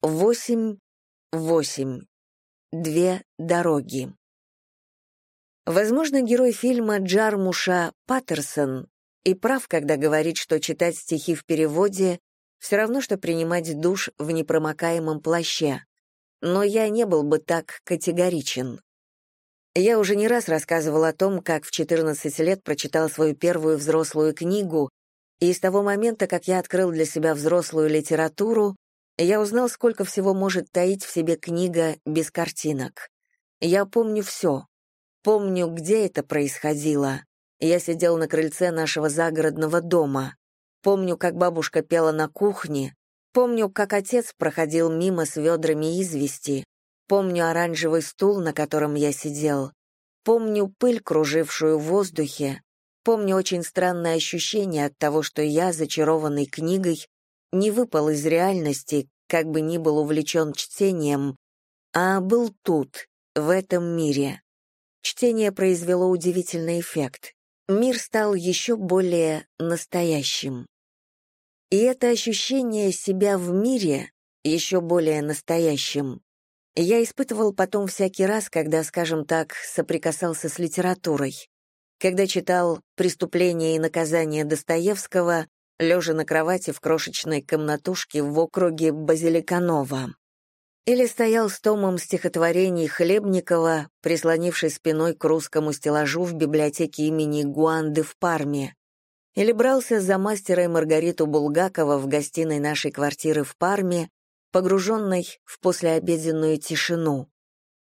Восемь, восемь. Две дороги. Возможно, герой фильма Джармуша Паттерсон и прав, когда говорит, что читать стихи в переводе все равно, что принимать душ в непромокаемом плаще. Но я не был бы так категоричен. Я уже не раз рассказывал о том, как в 14 лет прочитал свою первую взрослую книгу, и с того момента, как я открыл для себя взрослую литературу, я узнал, сколько всего может таить в себе книга без картинок. Я помню все. Помню, где это происходило. Я сидел на крыльце нашего загородного дома. Помню, как бабушка пела на кухне. Помню, как отец проходил мимо с ведрами извести. Помню оранжевый стул, на котором я сидел. Помню пыль, кружившую в воздухе. Помню очень странное ощущение от того, что я, зачарованный книгой, не выпал из реальности, как бы ни был увлечен чтением, а был тут, в этом мире. Чтение произвело удивительный эффект. Мир стал еще более настоящим. И это ощущение себя в мире, еще более настоящим, я испытывал потом всякий раз, когда, скажем так, соприкасался с литературой. Когда читал «Преступление и наказание Достоевского», лежа на кровати в крошечной комнатушке в округе Базиликанова. Или стоял с томом стихотворений Хлебникова, прислонившись спиной к русскому стеллажу в библиотеке имени Гуанды в Парме. Или брался за мастера и Маргариту Булгакова в гостиной нашей квартиры в Парме, погруженной в послеобеденную тишину.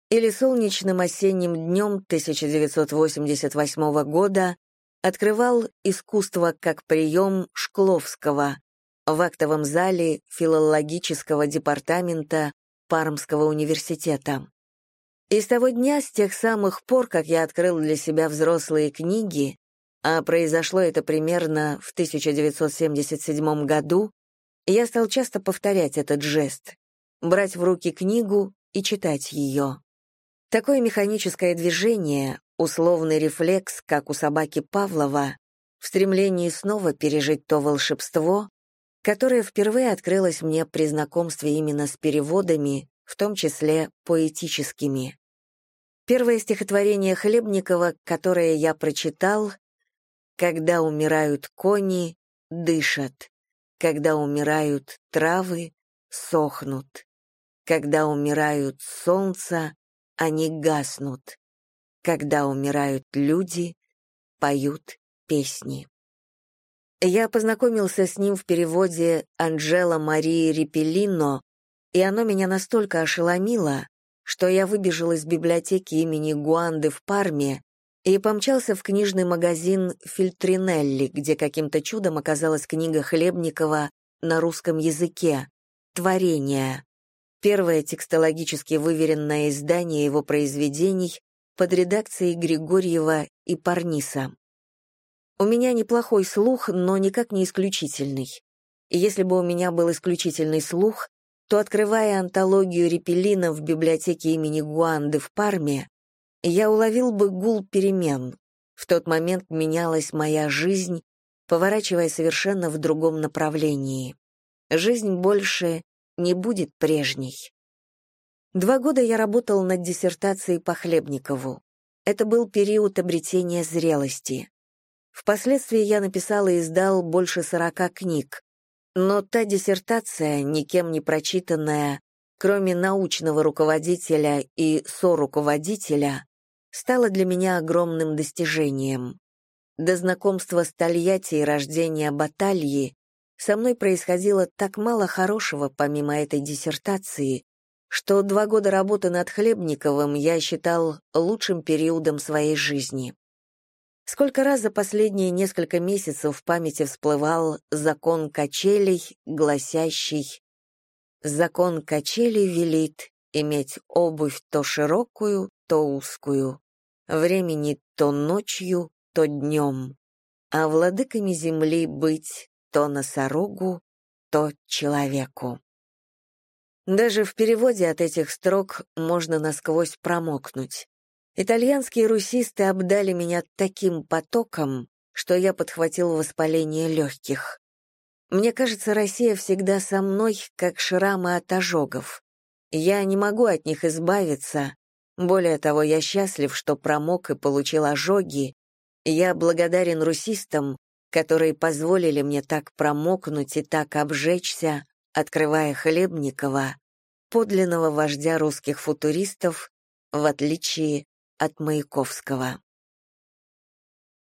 Или солнечным осенним днем 1988 года открывал искусство как прием Шкловского в актовом зале филологического департамента Пармского университета. И с того дня, с тех самых пор, как я открыл для себя взрослые книги, а произошло это примерно в 1977 году, я стал часто повторять этот жест, брать в руки книгу и читать ее. Такое механическое движение, условный рефлекс, как у собаки Павлова, в стремлении снова пережить то волшебство, которое впервые открылось мне при знакомстве именно с переводами, в том числе поэтическими. Первое стихотворение Хлебникова, которое я прочитал, «Когда умирают кони, дышат, когда умирают травы, сохнут, когда умирают солнца, они гаснут, когда умирают люди, поют песни. Я познакомился с ним в переводе Анджела Марии Репелино, и оно меня настолько ошеломило, что я выбежал из библиотеки имени Гуанды в Парме и помчался в книжный магазин Фильтринелли, где каким-то чудом оказалась книга Хлебникова на русском языке «Творение», первое текстологически выверенное издание его произведений под редакцией Григорьева и Парниса. У меня неплохой слух, но никак не исключительный. Если бы у меня был исключительный слух, то, открывая антологию Репелина в библиотеке имени Гуанды в Парме, я уловил бы гул перемен. В тот момент менялась моя жизнь, поворачивая совершенно в другом направлении. Жизнь больше не будет прежней. Два года я работал над диссертацией по Хлебникову. Это был период обретения зрелости. Впоследствии я написал и издал больше сорока книг. Но та диссертация, никем не прочитанная, кроме научного руководителя и соруководителя, стала для меня огромным достижением. До знакомства с Тольятти и рождения Батальи со мной происходило так мало хорошего помимо этой диссертации, что два года работы над Хлебниковым я считал лучшим периодом своей жизни. Сколько раз за последние несколько месяцев в памяти всплывал закон качелей, гласящий «Закон качелей велит иметь обувь то широкую, то узкую, времени то ночью, то днем, а владыками земли быть то носорогу, то человеку». Даже в переводе от этих строк можно насквозь промокнуть. Итальянские русисты обдали меня таким потоком, что я подхватил воспаление легких. Мне кажется, Россия всегда со мной, как шрамы от ожогов. Я не могу от них избавиться. Более того, я счастлив, что промок и получил ожоги. Я благодарен русистам, которые позволили мне так промокнуть и так обжечься, открывая Хлебникова, подлинного вождя русских футуристов, в отличие от Маяковского.